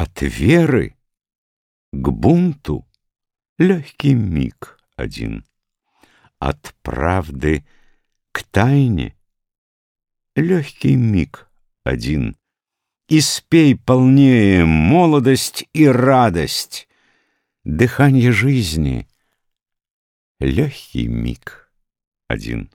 От веры к бунту. Легкий миг один, От правды к тайне. Легкий миг один. И спей полнее молодость и радость, дыхание жизни — легкий миг один.